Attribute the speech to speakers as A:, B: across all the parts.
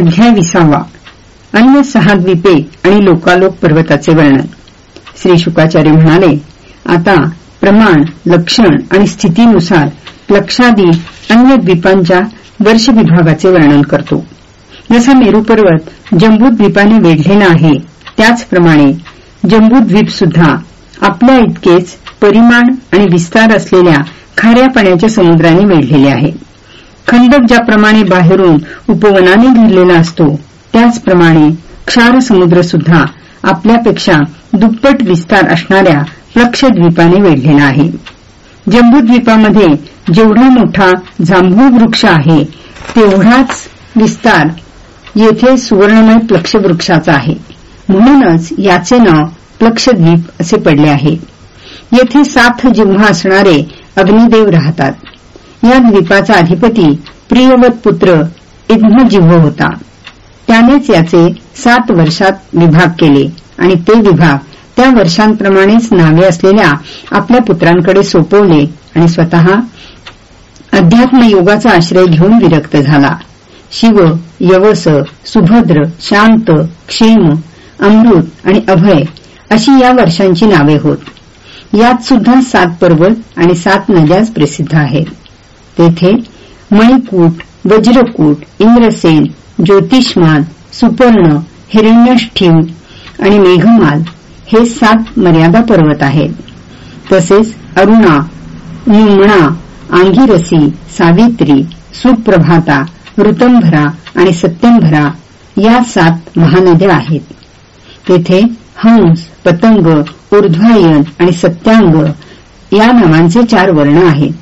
A: अध्याय विसावा अन्य सहा द्वीपे आणि लोकालोक पर्वताचे वर्णन. श्री शुकाचार्य म्हणाले आता प्रमाण लक्षण आणि स्थितीनुसार लक्षादी अन्य द्वीपांच्या वर्ष विभागाचे वर्णन करतो. जसा मेरू पर्वत जम्बूद्वीपाने वेढलेला आहे त्याचप्रमाणे जम्बूद्वीप सुद्धा आपल्या इतकेच परिमाण आणि विस्तार असलेल्या खाऱ्या पाण्याच्या समुद्राने वेढलेले आहे. खंडक ज्याप्रमाणे बाहेरून उपवनाने घेरलेला असतो. त्याचप्रमाणे क्षार समुद्र सुद्धा आपल्यापेक्षा दुप्पट विस्तार असणाऱ्या लक्षद्वीपाने वेढलेला आहे. जम्बूद्वीपामध्ये जेवढा मोठा जांभूळ वृक्ष आहे तेवढाच विस्तार येथे सुवर्णमय प्लक्षवृक्षाचा आहे. म्हणूनच याचे नाव प्लक्षद्वीप असे पडले आहे. येथे सात जिव्हा असणारे अग्निदेव राहतात. या द्वीपाचा अधिपती प्रियवत पुत्र इद्मजिव्ह होता. त्यानेच याचे सात वर्षात विभाग केले आणि ते विभाग त्या वर्षांप्रमाणेच नावे असलेल्या आपल्या पुत्रांकडे सोपवले आणि स्वतः अध्यात्मयोगाचा आश्रय घेऊन विरक्त झाला. शिव यवस सुभद्र शांत क्षेम अमृत आणि अभय अशी या वर्षांची नावे होत. यात सुद्धा सात पर्वत आणि सात नद्याच प्रसिद्ध आहेत. तेथे मणिकूट वज्रकूट इंद्रसेन ज्योतिषमाल सुपर्ण हिरण्यष्ठीव आणि मेघमाल हे सात मर्यादा पर्वत आहेत. तसेच अरुणा निमणा आंगिरसी सावित्री सुप्रभाता ऋतंभरा आणि सत्यंभरा या सात महानद्या आहेत. तेथे हंस पतंग ऊर्ध्वायन आणि सत्यांग या नावांचे चार वर्ण आहेत.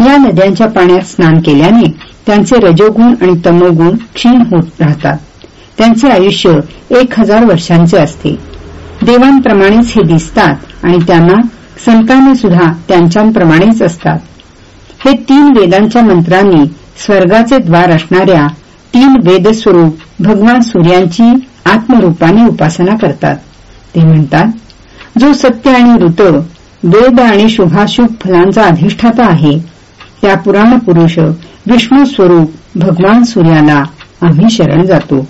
A: या नद्यांच्या पाण्यात स्नान केल्याने त्यांचे रजोगुण आणि तमोगुण क्षीण होत राहतात. त्यांचे आयुष्य एक हजार वर्षांचे असते. देवांप्रमाणेच हे दिसतात आणि त्यांना संतांनी सुद्धा त्यांच्याप्रमाणेच असतात. हे तीन वेदांच्या मंत्रांनी स्वर्गाचे द्वार असणाऱ्या तीन वेदस्वरूप भगवान सूर्यांची आत्मरूपाने उपासना करतात. ते म्हणतात जो सत्य आणि ऋत वेद आणि शुभाशुभ फलांचा अधिष्ठाता आहे त्या पुराण पुरुष विष्णू स्वरूप भगवान सूर्याला आम्ही शरण जातो.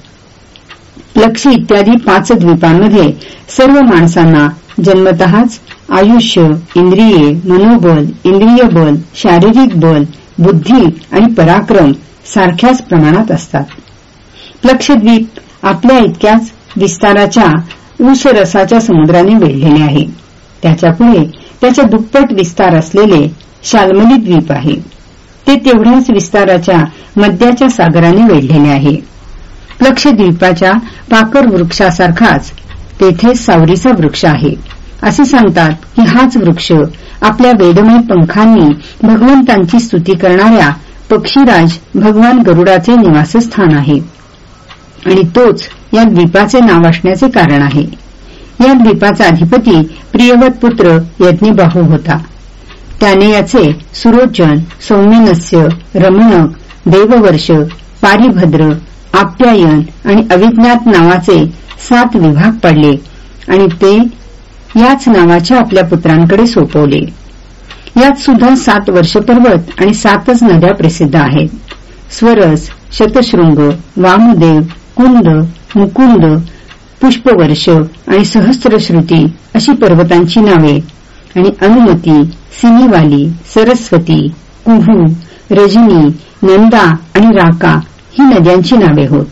A: लक्ष इत्यादी पाच द्वीपांमध्ये सर्व माणसांना जन्मतःच आयुष्य इंद्रिये मनोबल इंद्रिय बल शारीरिक बल बुद्धी आणि पराक्रम सारख्याच प्रमाणात असतात. लक्षद्वीप आपल्या इतक्याच विस्ताराच्या ऊसरसाच्या समुद्राने वेढलेले आहे. त्याच्यापुढे त्याच्या दुप्पट विस्तार असलेले शालमली द्वीप आहे. ते तेवढ्याच विस्ताराच्या मद्याच्या सागराने वेढलेले आहे. लक्षद्वीपाच्या पाकर वृक्षासारखाच तेथे सावरीचा वृक्ष आहे. असे सांगतात की हाच वृक्ष आपल्या वेदमय पंखांनी भगवंतांची स्तुती करणाऱ्या पक्षीराज भगवान गरुडाचे निवासस्थान आहे. आणि तोच या द्वीपाचे नाव असण्याचे कारण आहे. या द्वीपाचा अधिपती प्रियवत पुत्र यज्ञबाहू होता. त्याने याचे सुरोचन सौम्यनस्य रमणक देववर्ष पारिभद्र आप्यायन आणि अविज्ञात नावाचे सात विभाग पडले आणि ते याच नावाच्या आपल्या पुत्रांकडे सोपवले. यात सुद्धा सात वर्ष पर्वत आणि सातच नद्या प्रसिद्ध आहेत. स्वरस शतशृंग वामदेव कुंद मुकुंद पुष्पवर्ष आणि सहस्त्रश्रुती अशी पर्वतांची नावे आणि अनुमती सिनीवाली सरस्वती कुहू रजनी नंदा आणि राका ही नद्यांची नावे होत.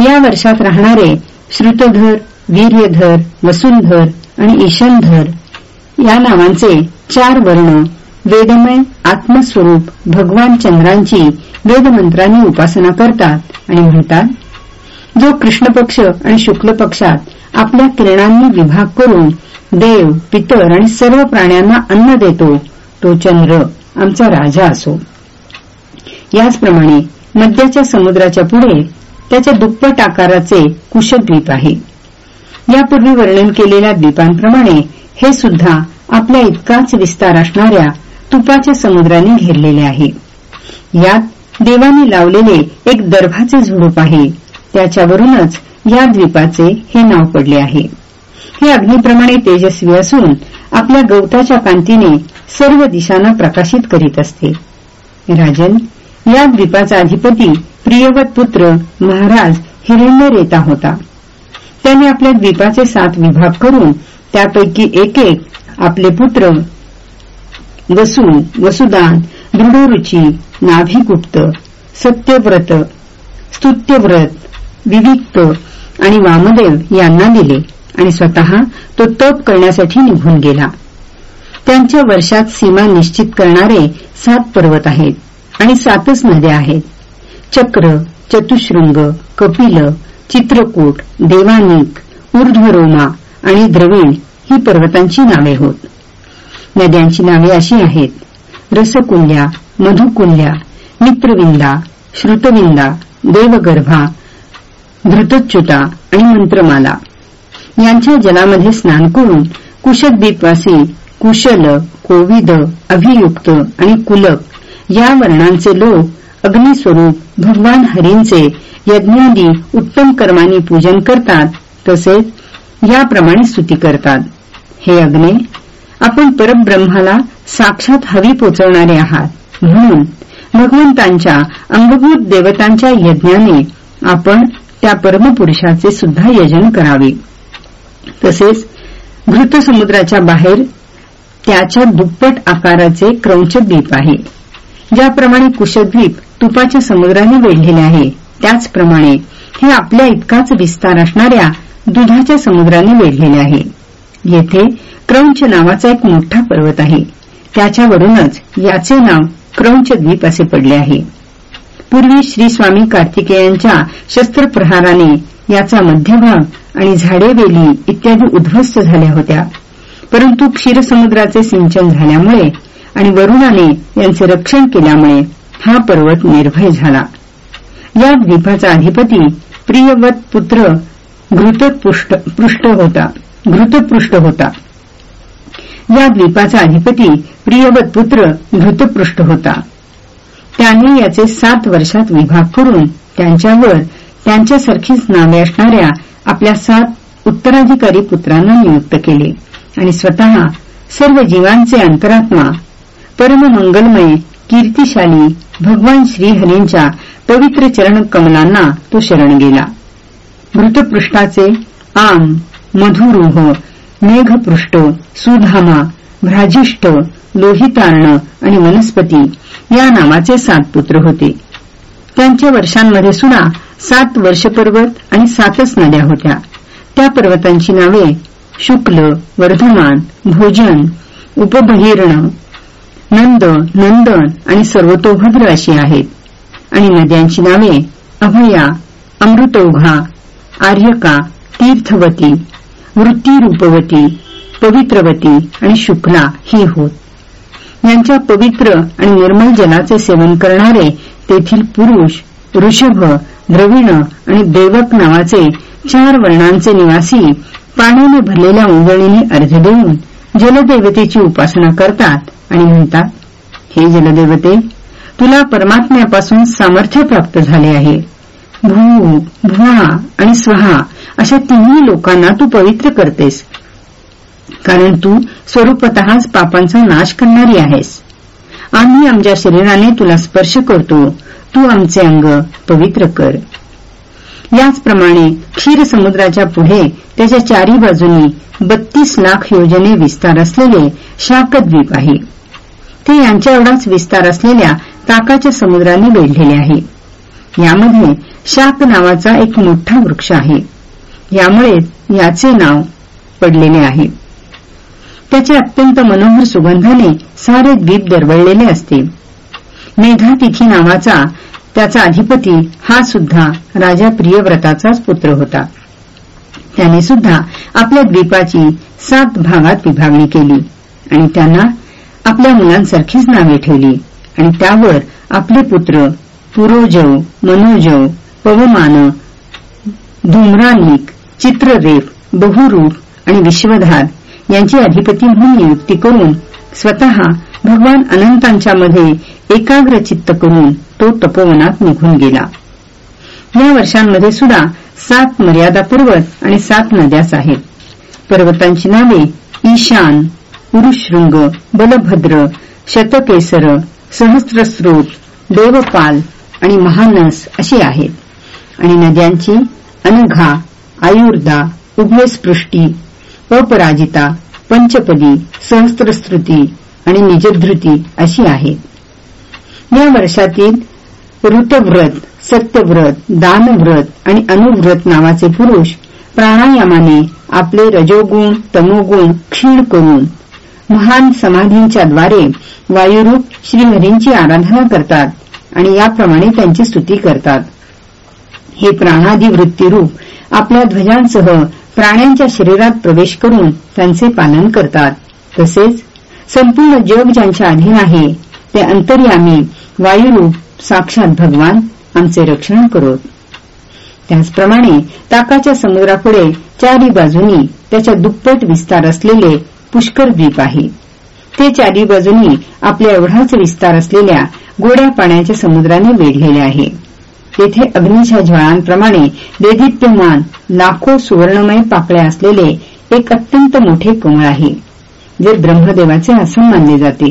A: या वर्षात राहणारे श्रुतधर वीर्यधर वसुंधर आणि ईशनधर या नावांचे चार वर्ण वेदमय आत्मस्वरूप भगवान चंद्रांची वेदमंत्रांनी उपासना करतात आणि म्हणतात जो कृष्ण पक्ष आणि शुक्ल पक्षात आपल्या किरणांनी विभाग करून देव पितर आणि सर्व प्राण्यांना अन्न देतो. तो चंद्र आमचा राजा असो. याचप्रमाणे मध्याच्या समुद्राच्या पुढे त्याच्या दुप्पट आकाराचे कुशद्वीप आहे. यापूर्वी वर्णन केलेल्या द्वीपांप्रमाणे हे सुद्धा आपल्या इतकाच विस्तार असणाऱ्या तुपाच्या समुद्राने घेरलेले आहे. यात देवाने लावलेले एक दर्भाचे झुडूप आहे. त्याच्यावरूनच या द्वीपाचे हे नाव पडले आहे. हे अग्निप्रमाणे तेजस्वी असून आपल्या गवताच्या कांतीने सर्व दिशांना प्रकाशित करीत असते. राजन या द्वीपाचा अधिपती प्रियवत पुत्र महाराज हिरण्य रेता होता. त्याने आपल्या द्वीपाचे सात विभाग करून त्यापैकी एक एक आपले पुत्र वसु वसुदान दृढरुची नाभिगुप्त सत्यव्रत स्तुत्यव्रत विविक्त आणि वामदेव यांना दिले आणि स्वतः तो तप करण्यासाठी निघून गेला. त्यांच्या वर्षात सीमा निश्चित करणारे सात पर्वत आहेत आणि सातच नद्या आहेत. चक्र चतुशृंग कपिल चित्रकूट देवानिक ऊर्ध्वरोमा आणि द्रविण ही पर्वतांची नावे होत. नद्यांची नावे अशी आहेत. रसकुल्या मधुकुल्या मित्रविंदा श्रुतविंदा देवगर्भा धृतच्युता आणि मंत्रमाला. यांच्या जलामध्ये स्नान करून कुशद्वीपवासी कुशल कोविद अभियुक्त आणि कुलक या वर्णांचे लोक अग्निस्वरूप भगवान हरींचे यज्ञादी उत्तम कर्मांनी पूजन करतात तसेच याप्रमाणे स्तुती करतात. हे अग्ने आपण परब्रह्माला साक्षात हवी पोचवणारे आहात. म्हणून भगवंतांच्या अंगभूत देवतांच्या यज्ञाने आपण त्या परमपुरुषाचे सुद्धा यजन करावे. तसेच घृतसमुद्राच्या बाहेर त्याच्या दुप्पट आकाराचे क्रौंचद्वीप आहे. ज्याप्रमाणे कुशद्वीप तुपाच्या समुद्राने वेढलेले आहे त्याचप्रमाणे हे आपल्या इतकाच विस्तार असणाऱ्या दुधाच्या समुद्राने वेढलेले आहे. येथे क्रौंच नावाचा एक मोठा पर्वत आहे. त्याच्यावरूनच याचे नाव क्रौंचद्वीप असे पडले आहे. पूर्वी श्री स्वामी कार्तिकेयांच्या शस्त्रप्रहाराने याचा मध्यभाग आणि झाडेवेली इत्यादी उद्ध्वस्त झाल्या होत्या. परंतु क्षीरसमुद्राचे सिंचन झाल्यामुळे आणि वरुणाने यांचे रक्षण केल्यामुळे हा पर्वत निर्भय झाला. या द्वीपाचा अधिपती प्रियवत पुत्र घृतपृष्ठ होता घृतपृष्ठ होता. या द्वीपाचा अधिपती प्रियवत पुत्र घृतपृष्ठ होता. त्यांनी याचे सात वर्षात विभाग करून त्यांच्यावर त्यांच्यासारखीच नावे असणाऱ्या आपल्या सात उत्तराधिकारी पुत्रांना नियुक्त केले. आणि स्वतः सर्व जीवांचे अंतरात्मा परममंगलमय कीर्तिशाली भगवान श्रीहरींच्या पवित्र चरण कमलांना तो शरण गेला. मृतपृष्ठाचे आम मधुरोह मेघपृष्ठ सुधामा भ्राजिष्ठ लोहितार्ण आणि वनस्पती या नावाचे सात पुत्र होते. त्यांच्या वर्षांमध्ये सुद्धा सात वर्षपर्वत आणि सातच नद्या होत्या. त्या पर्वतांची नावे शुक्ल वर्धमान भोजन उपबहिर्ण नंद नंदन आणि सर्वतोभद्र अशी आहेत. आणि नद्यांची नावे अभया अमृतौघा आर्यका तीर्थवती वृत्तीरूपवती पवित्रवती आणि शुक्ला ही होत. यांच्या पवित्र आणि निर्मल जलाचे सेवन करणारे तेथील पुरुष ऋषभ द्रविण आणि देवक नावाचे चार वर्णांचे निवासी पाण्याने भरलेल्या उंजळीने अर्ध देऊन जलदेवतेची उपासना करतात आणि म्हणतात हे जलदेवते तुला परमात्म्यापासून सामर्थ्य प्राप्त झाले आहे. भू भुवा आणि स्वहा अशा तिन्ही लोकांना तू पवित्र करतेस. कारण तू स्वरूपतःच पापांचा नाश करणारी आहेस. आम्ही आमच्या शरीराने तुला स्पर्श करतो. तू आमचे अंग पवित्र कर. याचप्रमाणे क्षीर समुद्राच्या पुढे त्याच्या चारी बाजूनी बत्तीस लाख योजने विस्तार असलेले शाकद्वीप आहे. ते यांच्या एवढाच विस्तार असलेल्या ताकाच्या समुद्राने वेढलेले आहे. यामध्ये शाक नावाचा एक मोठा वृक्ष आहे. यामुळे याचे नाव पडलेले आहे. त्याच्या अत्यंत मनोहर सुगंधाने सारे द्वीप दरवळलेले असते. मेघातिथी नावाचा त्याचा अधिपती हा सुद्धा राजा प्रियव्रताचाच पुत्र होता. त्याने सुद्धा आपल्या द्वीपाची सात भागात विभागणी केली आणि त्यांना आपल्या मुलांसारखीच नावे ठेवली आणि त्यावर आपले पुत्र पुरोजव मनोजव पवमान धूम्रानिक चित्ररेफ बहुरूप आणि विश्वधार यांची अधिपती म्हणून नियुक्ती करून स्वतः भगवान अनंतांच्या मध्ये एकाग्र चित्त करून तो तपोवनात निघून गेला. या वर्षांमध्ये सुद्धा सात मर्यादा पर्वत आणि सात नद्याच आहेत. पर्वतांची नावे ईशान पुरुषशृंग बलभद्र शतकेसर सहस्रस्रोत देवपाल आणि महानस अशी आहेत. आणि नद्यांची अनघा आयुर्दा उभयस्पृष्टी अपराजिता पंचपदी सहस्त्रस्तुती आणि निजधृती अशी आहे. या वर्षातील ऋतव्रत सत्यव्रत दानव्रत आणि अनुव्रत नावाचे पुरुष प्राणायामाने आपले रजोगुण तमोगुण क्षीण करून महान समाधींच्या द्वारे वायुरूप श्रीहरींची आराधना करतात आणि याप्रमाणे त्यांची स्तुती करतात. हे प्राणादी वृत्तीरूप आपल्या ध्वजांसह प्राण्यांच्या शरीरात प्रवेश करून त्यांचे पालन करतात. तसेच संपूर्ण जग ज्यांच्या अधीन आहे ते अंतर्यामी वायुरूप साक्षात भगवान आमचे रक्षण करोत. त्याचप्रमाणे ताकाच्या समुद्रापुढे चारी बाजूनी त्याच्या दुप्पट विस्तार असलेले पुष्कर द्वीप आहे. ते चारी बाजूनी आपल्या एवढाच विस्तार असलेल्या गोड्या पाण्याच्या समुद्राने वेढलेले आहे. तेथे अग्नीच्या ज्वाळांप्रमाणे देदीप्यमान लाखो सुवर्णमय पाकळ्या असलेले एक अत्यंत मोठे कमळ आहे जे ब्रह्मदेवाचे आसन मानले जाते.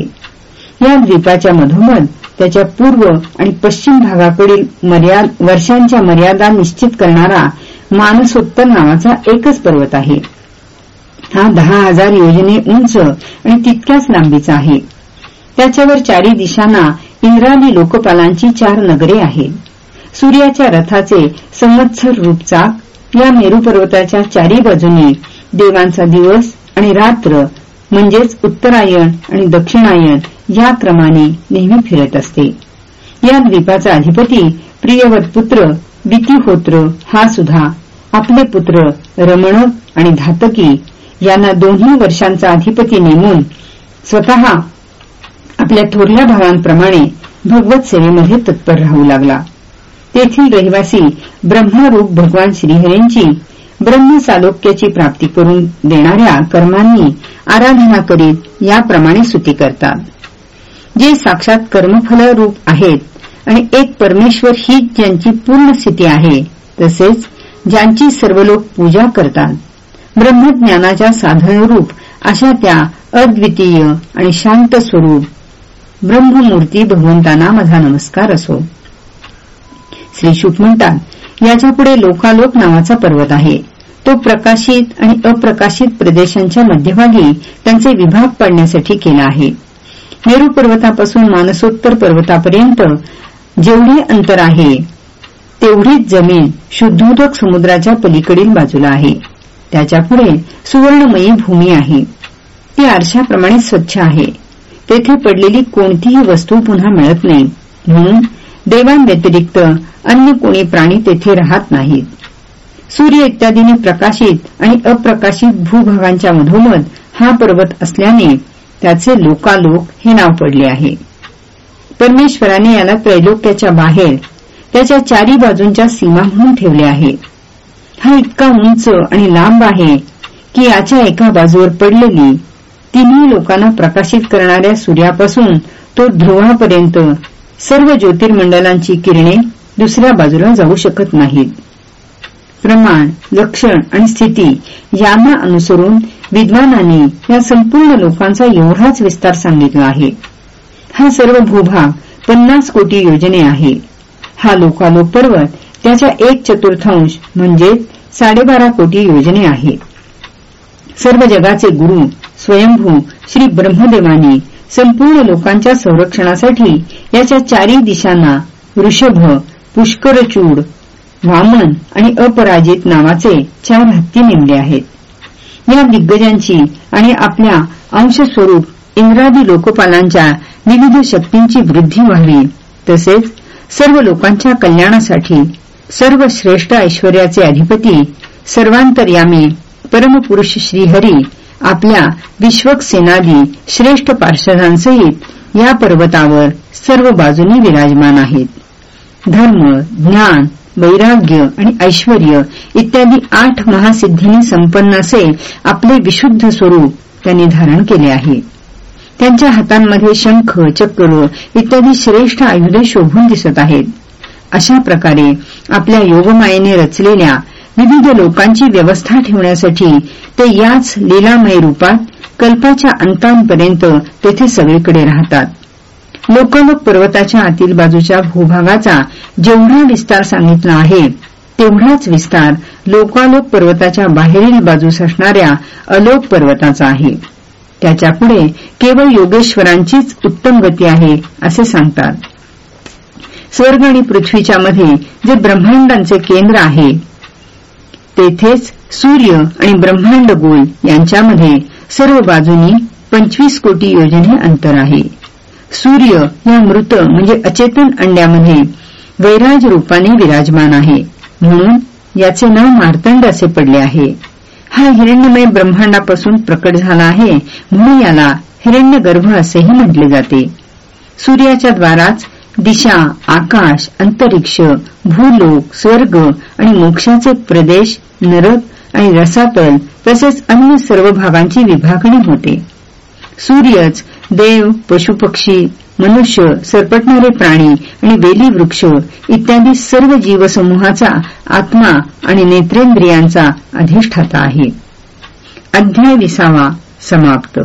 A: या द्वीपाच्या मधोमध त्याच्या पूर्व आणि पश्चिम भागाकडील वर्षांच्या मर्यादा निश्चित करणारा मानसोत्तर नावाचा एकच पर्वत आहे. हा दहा हजार योजने उंच आणि तितक्याच लांबीचा आहे. त्याच्यावर चारी दिशांना इंद्रादी लोकपालांची चार नगरे आहेत. सूर्याच्या रथाचे संवत्सर रूपचाक या मेरू पर्वताच्या चारी बाजूनी देवांचा दिवस आणि रात्र म्हणजेच उत्तरायण आणि दक्षिणायन या क्रमाने नेहमी फिरत असते. या द्वीपाचा अधिपती प्रियवत पुत्र बितीहोत्र हा सुद्धा आपले पुत्र रमणक आणि धातकी यांना दोन्ही वर्षांचा अधिपती नेमून स्वतः आपल्या थोरल्या भावांप्रमाणे भगवत सेवेमध्ये तत्पर राहू लागला. येथील रहिवासी ब्रह्मरूप भगवान श्रीहरेंची ब्रह्मसालोक्याची प्राप्ती करून देणाऱ्या कर्मांनी आराधना करीत याप्रमाणे स्तुती करतात. जे साक्षात कर्मफल रूप आहेत आणि एक परमेश्वर ही ज्यांची पूर्ण स्थिती आहे तसेच ज्यांची सर्व लोक पूजा करतात. ब्रह्मज्ञानाच्या साधनरूप अशा त्या अद्वितीय आणि शांत स्वरूप ब्रह्ममूर्ती भगवंतांना माझा नमस्कार असो. श्रीशुक म्हणतात. याच्यापुढे लोकालोक नावाचा पर्वत आहे. तो प्रकाशित आणि अप्रकाशित प्रदेशांच्या मध्यभागी त्यांचे विभाग पाडण्यासाठी केला आहे. मेरू पर्वतापासून मानसोत्तर पर्वतापर्यंत जेवढे अंतर आहे तेवढीच जमीन शुद्धोदक समुद्राच्या पलीकडील बाजूला आहे. त्याच्यापुढे सुवर्णमयी भूमी आहे. ती आरशाप्रमाणे स्वच्छ आहे. तेथे पडलेली कोणतीही वस्तू पुन्हा मिळत नाही. म्हणून देवांव्यतिरिक्त अन्य कोणी प्राणी तेथे राहत नाहीत. सूर्य इत्यादीने प्रकाशित आणि अप्रकाशित भूभागांच्या मधोमध हा पर्वत असल्याने त्याचे लोकालोक हे नाव पडले आहे. परमेश्वराने याला त्रैलोक्याच्या बाहेर त्याच्या चारी बाजूंच्या सीमा म्हणून ठेवले आहे. हा इतका उंच आणि लांब आहे की याच्या एका बाजूवर पडलेली तिन्ही लोकांना प्रकाशित करणाऱ्या सूर्यापासून तो ध्रुवापर्यंत सर्व ज्योतिर्मंडलांची किरणे दुसऱ्या बाजूला जाऊ शकत नाहीत. प्रमाण लक्षण आणि स्थिती यांना अनुसरून विद्वानांनी या संपूर्ण लोकांचा एवढाच विस्तार सांगितला आहे. हा सर्व भूभाग पन्नास कोटी योजने आहे. हा लोकालोक पर्वत त्याच्या एक चतुर्थांश म्हणजे साडेबारा कोटी योजने आहे. सर्व जगाचे गुरु स्वयंभू श्री ब्रह्मदेवानी संपूर्ण लोकांच्या संरक्षणासाठी याच्या चारी दिशांना वृषभ पुष्करचूड वामन आणि अपराजित नावाचे चार हत्ती नेमले आहेत. या दिग्गजांची आणि आपल्या अंशस्वरूप इंद्रादी लोकपालांच्या विविध शक्तींची वृद्धी व्हावी. तसेच सर्व लोकांच्या कल्याणासाठी सर्व श्रेष्ठ ऐश्वर्याचे अधिपती सर्वांतर्यामी परमपुरुष श्रीहरी आपल्या विश्वक सेनादी श्रेष्ठ पार्षदांसहित या पर्वतावर सर्व बाजूनी विराजमान आहेत. धर्म ज्ञान वैराग्य आणि ऐश्वर इत्यादी आठ महासिद्धींनी संपन्न असे आपले विशुद्ध स्वरूप त्यांनी धारण केले आहे. त्यांच्या हातांमध्ये शंख चक्र इत्यादी श्रेष्ठ आयुधे शोभून दिसत आहेत. अशा प्रकारे आपल्या योगमायेने रचलेल्या विविध लोकांची व्यवस्था ठेवण्यासाठी ते याच लीलामय रूपात कल्पाच्या अंतांपर्यंत तेथे सगळीकडे राहतात. लोकलोक पर्वताच्या आतील बाजूच्या भूभागाचा जेवढा विस्तार सांगितला आहे तेवढाच विस्तार लोकालोक पर्वताच्या बाहेरील बाजूस असणाऱ्या अलोक पर्वताचा आहे. त्याच्यापुढे केवळ योगेश्वरांचीच उत्तम गती आहे असे सांगतात. स्वर्ग आणि पृथ्वीच्या मध्ये जे ब्रह्मांडांचे केंद्र आहे तेथेच सूर्य आणि ब्रह्मांड गोल यांच्यामध्ये सर्व बाजूनी पंचवीस कोटी योजने अंतर आहे. सूर्य या मृत म्हणजे अचेतन अंड्यामध्ये वैराज रूपाने विराजमान आहे. म्हणून याचे नाव मार्तंड असे पडले आहे. हा हिरण्यमय ब्रह्मांडापासून प्रकट झाला आहे म्हणून याला हिरण्यगर्भ असेही म्हटले जाते. सूर्याच्या द्वाराच दिशा आकाश अंतरिक्ष भूलोक स्वर्ग आणि मोक्षाचे प्रदेश नरक आणि रसातल तसेच अन्य सर्व भागांची विभागणी होते. सूर्यच देव पशुपक्षी मनुष्य सरपटणारे प्राणी आणि वेली वृक्ष इत्यादी सर्व जीवसमूहाचा आत्मा आणि नेत्रेंद्रियांचा अधिष्ठाता आहे. अध्याय विसावा समाप्त.